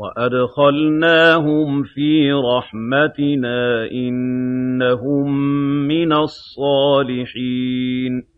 وَأَدْخَلْنَاهُمْ فِي رَحْمَتِنَا ۖ إِنَّهُم مِّنَ الصَّالِحِينَ